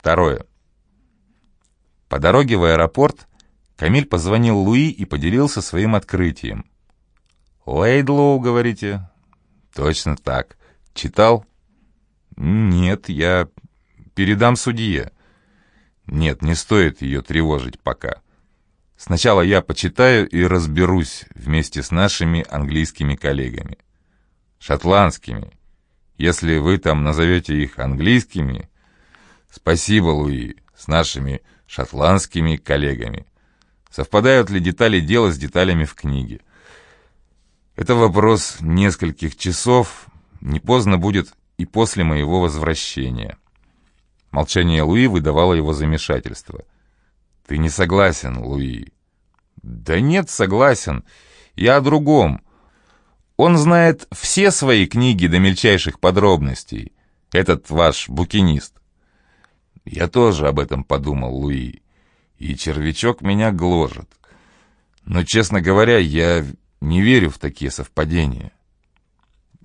Второе. По дороге в аэропорт Камиль позвонил Луи и поделился своим открытием. «Лейдлоу, говорите?» «Точно так. Читал?» «Нет, я передам судье». «Нет, не стоит ее тревожить пока. Сначала я почитаю и разберусь вместе с нашими английскими коллегами. Шотландскими. Если вы там назовете их английскими...» «Спасибо, Луи, с нашими шотландскими коллегами. Совпадают ли детали дела с деталями в книге?» Это вопрос нескольких часов, не поздно будет и после моего возвращения. Молчание Луи выдавало его замешательство. «Ты не согласен, Луи?» «Да нет, согласен. Я о другом. Он знает все свои книги до мельчайших подробностей, этот ваш букинист». «Я тоже об этом подумал, Луи, и червячок меня гложет. Но, честно говоря, я не верю в такие совпадения.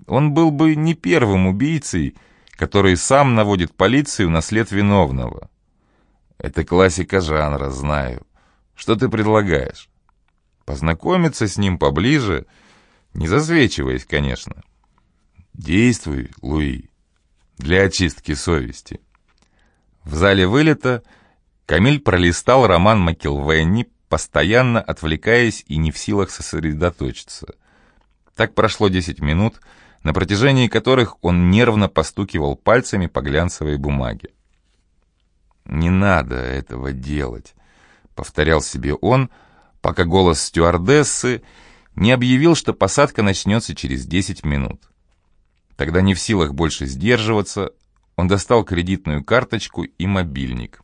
Он был бы не первым убийцей, который сам наводит полицию на след виновного. Это классика жанра, знаю. Что ты предлагаешь? Познакомиться с ним поближе, не засвечиваясь, конечно. Действуй, Луи, для очистки совести. В зале вылета Камиль пролистал роман Макилвенни постоянно отвлекаясь и не в силах сосредоточиться. Так прошло 10 минут, на протяжении которых он нервно постукивал пальцами по глянцевой бумаге. «Не надо этого делать», — повторял себе он, пока голос стюардессы не объявил, что посадка начнется через 10 минут. Тогда не в силах больше сдерживаться, он достал кредитную карточку и мобильник.